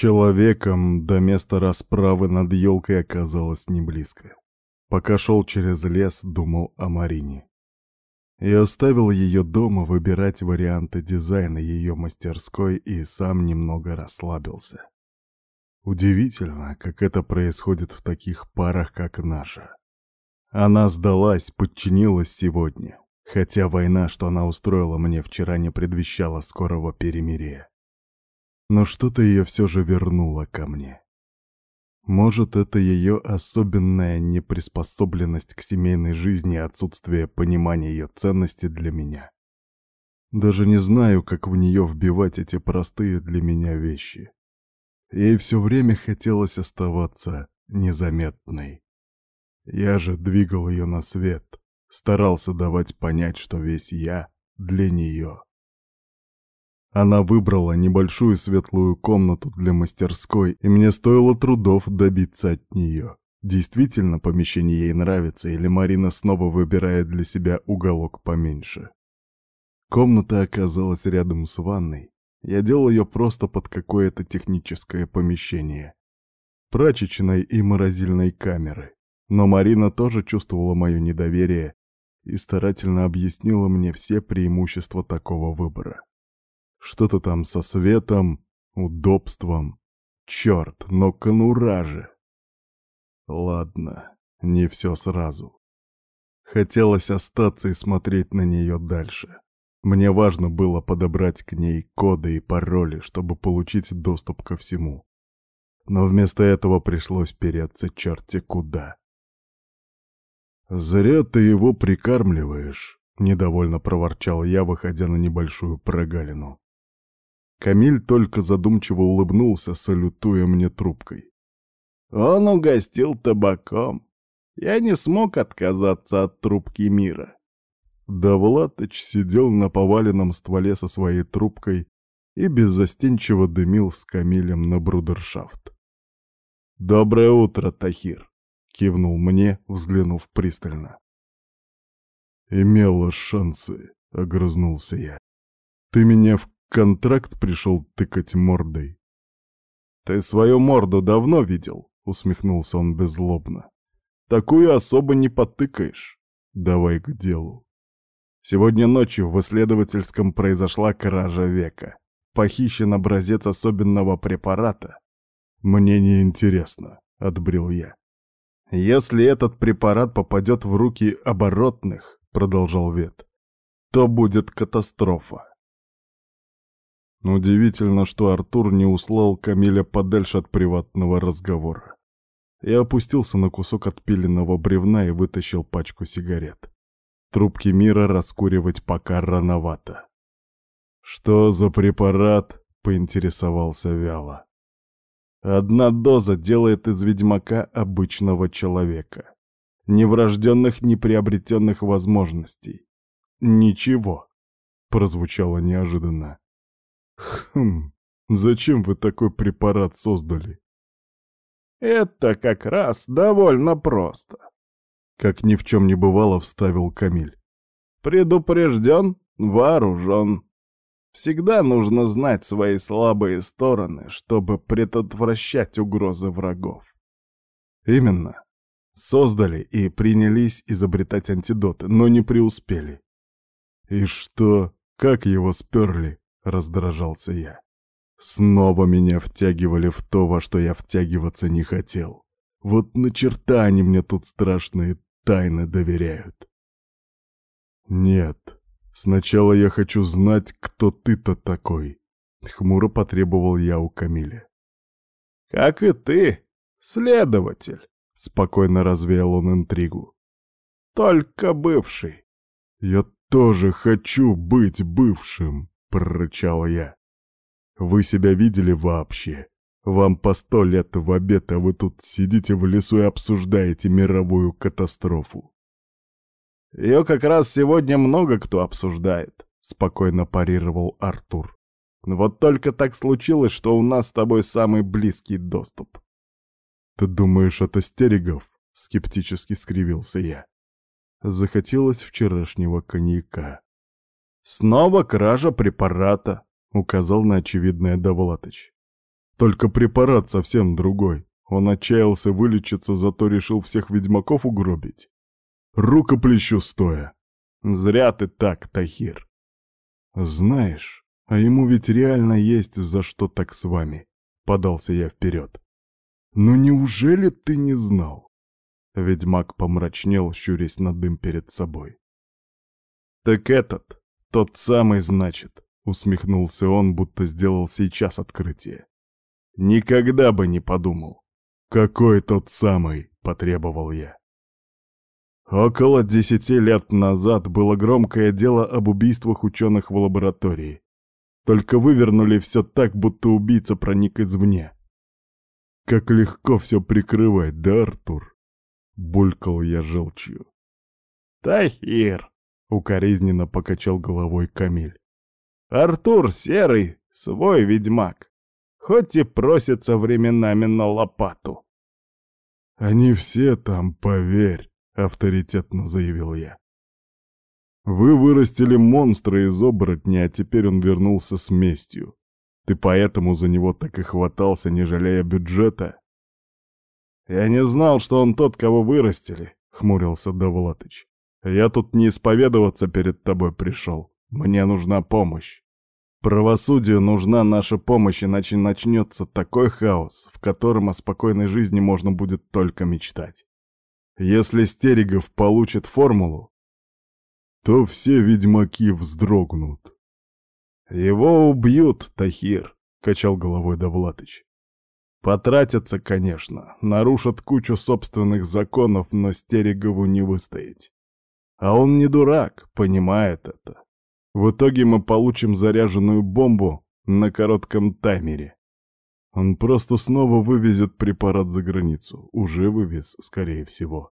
Человеком до места расправы над елкой оказалось не близко. Пока шел через лес, думал о Марине. И оставил ее дома выбирать варианты дизайна ее мастерской и сам немного расслабился. Удивительно, как это происходит в таких парах, как наша. Она сдалась, подчинилась сегодня, хотя война, что она устроила мне вчера, не предвещала скорого перемирия но что-то ее все же вернуло ко мне. Может, это ее особенная неприспособленность к семейной жизни и отсутствие понимания ее ценности для меня. Даже не знаю, как в нее вбивать эти простые для меня вещи. Ей все время хотелось оставаться незаметной. Я же двигал ее на свет, старался давать понять, что весь я для нее. Она выбрала небольшую светлую комнату для мастерской, и мне стоило трудов добиться от нее. Действительно, помещение ей нравится, или Марина снова выбирает для себя уголок поменьше. Комната оказалась рядом с ванной. Я делал ее просто под какое-то техническое помещение. Прачечной и морозильной камеры. Но Марина тоже чувствовала мое недоверие и старательно объяснила мне все преимущества такого выбора. Что-то там со светом, удобством. Черт, но конура же. Ладно, не все сразу. Хотелось остаться и смотреть на нее дальше. Мне важно было подобрать к ней коды и пароли, чтобы получить доступ ко всему. Но вместо этого пришлось переться черти куда. «Зря ты его прикармливаешь», — недовольно проворчал я, выходя на небольшую прогалину. Камиль только задумчиво улыбнулся, салютуя мне трубкой. Он угостил табаком. Я не смог отказаться от трубки мира. Давлатыч сидел на поваленном стволе со своей трубкой и беззастенчиво дымил с Камилем на брудершафт. «Доброе утро, Тахир!» — кивнул мне, взглянув пристально. «Имела шансы», — огрызнулся я. «Ты меня в контракт пришел тыкать мордой. «Ты свою морду давно видел?» — усмехнулся он беззлобно. «Такую особо не потыкаешь. Давай к делу. Сегодня ночью в исследовательском произошла кража века. Похищен образец особенного препарата. Мне не интересно, отбрил я. Если этот препарат попадет в руки оборотных, продолжал Вет, то будет катастрофа. Удивительно, что Артур не услал Камиля подальше от приватного разговора. Я опустился на кусок отпиленного бревна и вытащил пачку сигарет. Трубки мира раскуривать пока рановато. «Что за препарат?» — поинтересовался вяло. «Одна доза делает из ведьмака обычного человека. Ни врожденных, ни приобретенных возможностей. Ничего», — прозвучало неожиданно. Хм, зачем вы такой препарат создали? Это как раз довольно просто. Как ни в чем не бывало, вставил Камиль. Предупрежден, вооружен. Всегда нужно знать свои слабые стороны, чтобы предотвращать угрозы врагов. Именно. Создали и принялись изобретать антидоты, но не преуспели. И что? Как его сперли? — раздражался я. Снова меня втягивали в то, во что я втягиваться не хотел. Вот на черта они мне тут страшные тайны доверяют. Нет, сначала я хочу знать, кто ты-то такой. Хмуро потребовал я у Камиля. Как и ты, следователь, спокойно развеял он интригу. Только бывший. Я тоже хочу быть бывшим. — прорычал я. «Вы себя видели вообще? Вам по сто лет в обед, а вы тут сидите в лесу и обсуждаете мировую катастрофу». «Ее как раз сегодня много кто обсуждает», — спокойно парировал Артур. «Вот только так случилось, что у нас с тобой самый близкий доступ». «Ты думаешь, это Стерегов?» — скептически скривился я. Захотелось вчерашнего коньяка. «Снова кража препарата», — указал на очевидное Довлатыч. Только препарат совсем другой. Он отчаялся вылечиться, зато решил всех ведьмаков угробить. Рукоплещу стоя. Зря ты так, Тахир. Знаешь, а ему ведь реально есть за что так с вами. Подался я вперед. Ну неужели ты не знал? Ведьмак помрачнел, щурясь на дым перед собой. Так этот, тот самый, значит, усмехнулся он, будто сделал сейчас открытие. Никогда бы не подумал. Какой тот самый, потребовал я. Около десяти лет назад было громкое дело об убийствах ученых в лаборатории. Только вывернули все так, будто убийца проник извне. Как легко все прикрывать, да, Артур? Булькал я желчью. «Тахир!» — укоризненно покачал головой Камиль. «Артур Серый, свой ведьмак, хоть и просится временами на лопату». «Они все там, поверь», — авторитетно заявил я. «Вы вырастили монстра из оборотня, а теперь он вернулся с местью. Ты поэтому за него так и хватался, не жалея бюджета?» «Я не знал, что он тот, кого вырастили», — хмурился Довлатыч. «Я тут не исповедоваться перед тобой пришел. Мне нужна помощь. Правосудию нужна наша помощь, иначе начнется такой хаос, в котором о спокойной жизни можно будет только мечтать. Если Стерегов получит формулу, то все ведьмаки вздрогнут. «Его убьют, Тахир», — качал головой Довлатыч. «Потратятся, конечно, нарушат кучу собственных законов, но Стерегову не выстоять. А он не дурак, понимает это. В итоге мы получим заряженную бомбу на коротком таймере. Он просто снова вывезет препарат за границу. Уже вывез, скорее всего.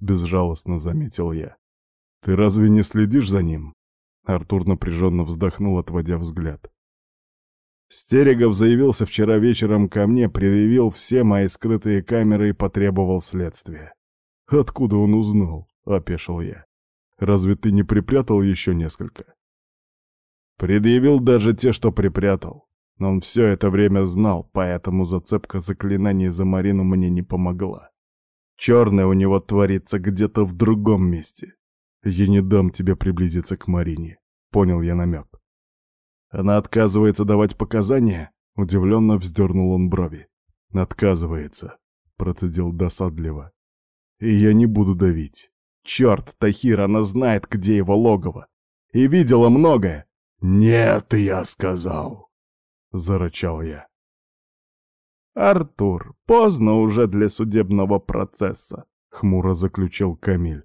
Безжалостно заметил я. Ты разве не следишь за ним? Артур напряженно вздохнул, отводя взгляд. Стерегов заявился вчера вечером ко мне, предъявил все мои скрытые камеры и потребовал следствия. «Откуда он узнал?» — опешил я. «Разве ты не припрятал еще несколько?» Предъявил даже те, что припрятал. Но он все это время знал, поэтому зацепка заклинаний за Марину мне не помогла. Черное у него творится где-то в другом месте. Я не дам тебе приблизиться к Марине. Понял я намек. Она отказывается давать показания? Удивленно вздернул он брови. Отказывается, процедил досадливо. И я не буду давить. Черт, Тахир, она знает, где его логово. И видела многое. Нет, я сказал, зарычал я. Артур, поздно уже для судебного процесса, хмуро заключил Камиль.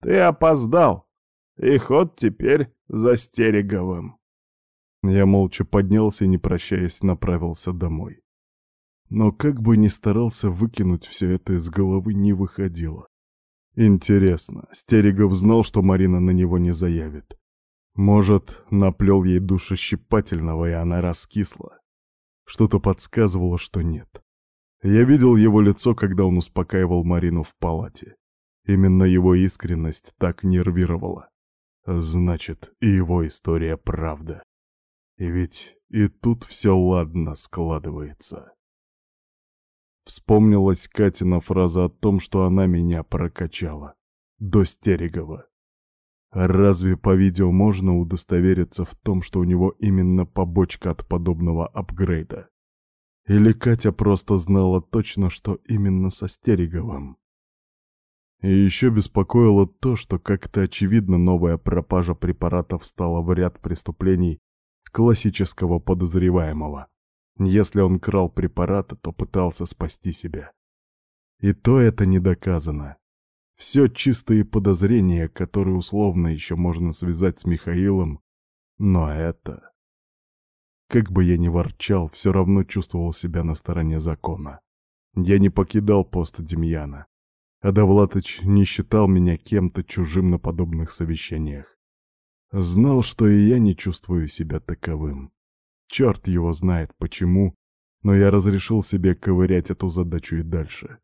Ты опоздал, и ход теперь за Стереговым. Я молча поднялся и, не прощаясь, направился домой. Но как бы ни старался выкинуть все это из головы, не выходило. Интересно, Стерегов знал, что Марина на него не заявит. Может, наплел ей душещипательного, и она раскисла. Что-то подсказывало, что нет. Я видел его лицо, когда он успокаивал Марину в палате. Именно его искренность так нервировала. Значит, и его история правда. И ведь и тут все ладно складывается. Вспомнилась Катина фраза о том, что она меня прокачала. До Стерегова. Разве по видео можно удостовериться в том, что у него именно побочка от подобного апгрейда? Или Катя просто знала точно, что именно со Стереговым? И еще беспокоило то, что как-то очевидно новая пропажа препаратов стала в ряд преступлений классического подозреваемого. Если он крал препараты, то пытался спасти себя. И то это не доказано. Все чистые подозрения, которые условно еще можно связать с Михаилом, но это... Как бы я ни ворчал, все равно чувствовал себя на стороне закона. Я не покидал пост Демьяна. А Довлатыч не считал меня кем-то чужим на подобных совещаниях. Знал, что и я не чувствую себя таковым. Черт его знает почему, но я разрешил себе ковырять эту задачу и дальше.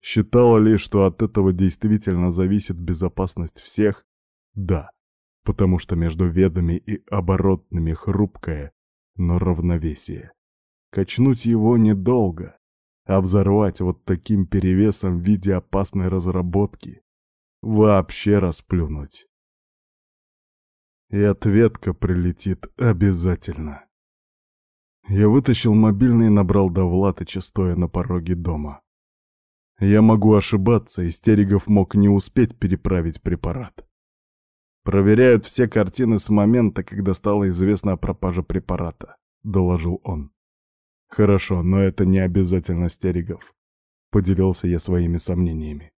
Считала ли, что от этого действительно зависит безопасность всех? Да, потому что между ведами и оборотными хрупкое, но равновесие. Качнуть его недолго, а взорвать вот таким перевесом в виде опасной разработки вообще расплюнуть. И ответка прилетит обязательно. Я вытащил мобильный и набрал Довлатыча, стоя на пороге дома. Я могу ошибаться, и Стерегов мог не успеть переправить препарат. «Проверяют все картины с момента, когда стало известно о пропаже препарата», — доложил он. «Хорошо, но это не обязательно Стерегов», — поделился я своими сомнениями.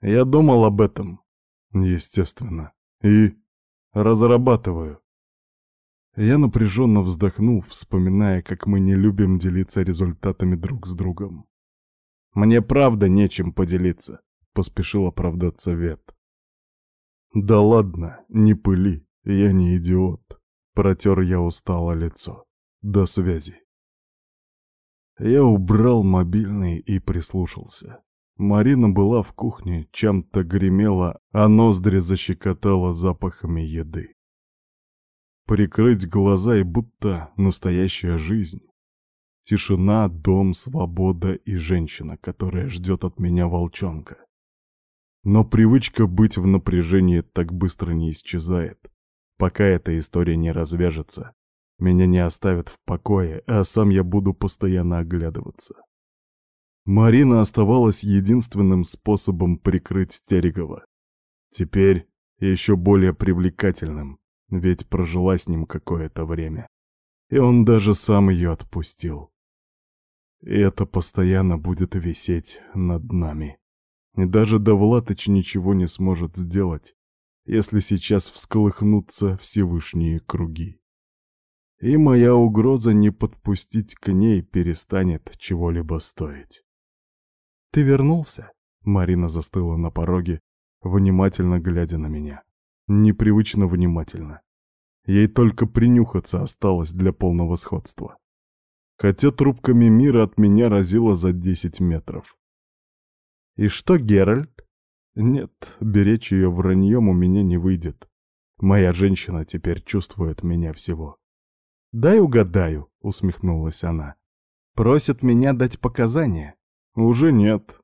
«Я думал об этом, естественно, и разрабатываю». Я напряженно вздохнул, вспоминая, как мы не любим делиться результатами друг с другом. «Мне правда нечем поделиться», — поспешил оправдаться Вет. «Да ладно, не пыли, я не идиот», — протер я устало лицо. «До связи». Я убрал мобильный и прислушался. Марина была в кухне, чем-то гремела, а ноздри защекотала запахами еды. Прикрыть глаза и будто настоящая жизнь. Тишина, дом, свобода и женщина, которая ждет от меня волчонка. Но привычка быть в напряжении так быстро не исчезает. Пока эта история не развяжется, меня не оставят в покое, а сам я буду постоянно оглядываться. Марина оставалась единственным способом прикрыть Терегова. Теперь еще более привлекательным, ведь прожила с ним какое-то время. И он даже сам ее отпустил. И это постоянно будет висеть над нами. И даже Довлатыч ничего не сможет сделать, если сейчас всколыхнутся Всевышние круги. И моя угроза не подпустить к ней перестанет чего-либо стоить. «Ты вернулся?» Марина застыла на пороге, внимательно глядя на меня. Непривычно внимательно. Ей только принюхаться осталось для полного сходства. Хотя трубками мира от меня разило за десять метров. И что, Геральт? Нет, беречь ее враньем у меня не выйдет. Моя женщина теперь чувствует меня всего. «Дай угадаю», — усмехнулась она. «Просит меня дать показания?» «Уже нет».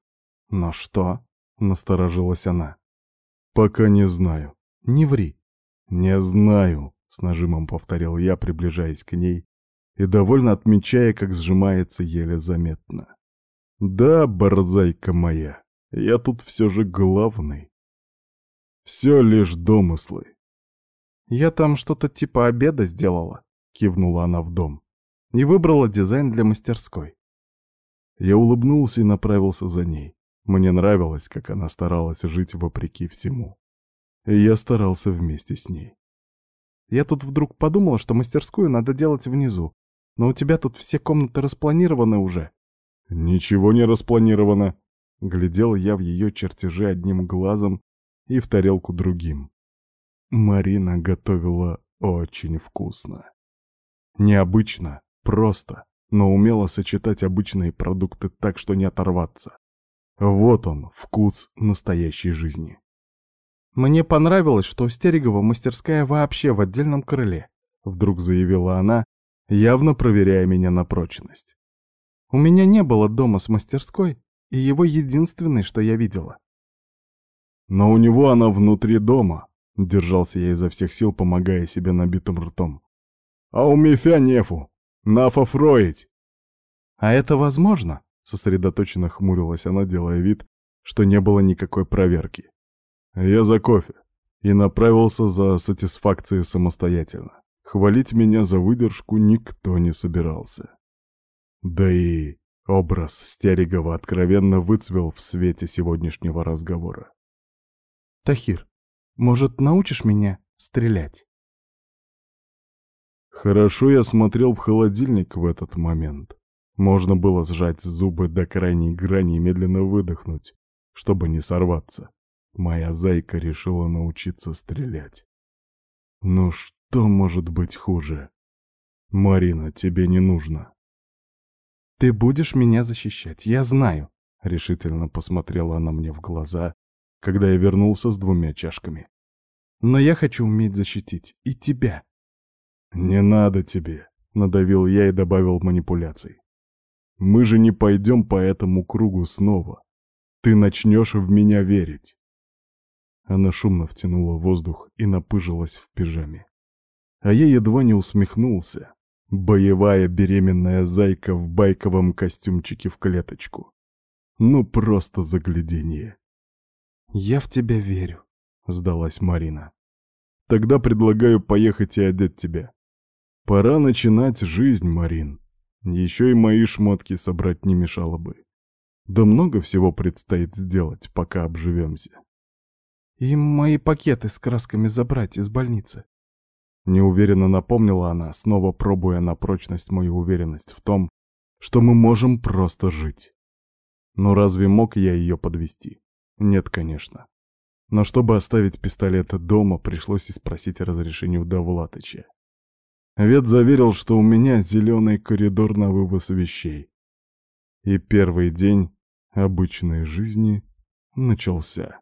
«Но что?» — насторожилась она. «Пока не знаю». «Не ври». «Не знаю», — с нажимом повторил я, приближаясь к ней и довольно отмечая, как сжимается еле заметно. Да, борзайка моя, я тут все же главный. Все лишь домыслы. Я там что-то типа обеда сделала, кивнула она в дом, и выбрала дизайн для мастерской. Я улыбнулся и направился за ней. Мне нравилось, как она старалась жить вопреки всему. Я старался вместе с ней. Я тут вдруг подумала, что мастерскую надо делать внизу, но у тебя тут все комнаты распланированы уже. «Ничего не распланировано», — глядел я в ее чертежи одним глазом и в тарелку другим. Марина готовила очень вкусно. Необычно, просто, но умела сочетать обычные продукты так, что не оторваться. Вот он, вкус настоящей жизни. «Мне понравилось, что у Стерегова мастерская вообще в отдельном крыле», — вдруг заявила она, явно проверяя меня на прочность. У меня не было дома с мастерской, и его единственный, что я видела. Но у него она внутри дома, держался я изо всех сил, помогая себе набитым ртом. А у Мефя нефу, нафа фроить. А это возможно? Сосредоточенно хмурилась она, делая вид, что не было никакой проверки. Я за кофе и направился за сатисфакцией самостоятельно. Хвалить меня за выдержку никто не собирался. Да и образ Стерегова откровенно выцвел в свете сегодняшнего разговора. «Тахир, может, научишь меня стрелять?» Хорошо я смотрел в холодильник в этот момент. Можно было сжать зубы до крайней грани и медленно выдохнуть, чтобы не сорваться. Моя зайка решила научиться стрелять. Ну что может быть хуже? Марина, тебе не нужно. «Ты будешь меня защищать, я знаю», — решительно посмотрела она мне в глаза, когда я вернулся с двумя чашками. «Но я хочу уметь защитить и тебя». «Не надо тебе», — надавил я и добавил манипуляций. «Мы же не пойдем по этому кругу снова. Ты начнешь в меня верить». Она шумно втянула воздух и напыжилась в пижаме. А я едва не усмехнулся. Боевая беременная зайка в байковом костюмчике в клеточку. Ну просто загляденье. «Я в тебя верю», — сдалась Марина. «Тогда предлагаю поехать и одеть тебя. Пора начинать жизнь, Марин. Еще и мои шмотки собрать не мешало бы. Да много всего предстоит сделать, пока обживемся». «И мои пакеты с красками забрать из больницы», Неуверенно напомнила она, снова пробуя на прочность мою уверенность в том, что мы можем просто жить. Но разве мог я ее подвести? Нет, конечно. Но чтобы оставить пистолет дома, пришлось и спросить разрешения у Довлатыча. Вет заверил, что у меня зеленый коридор на вывоз вещей. И первый день обычной жизни начался.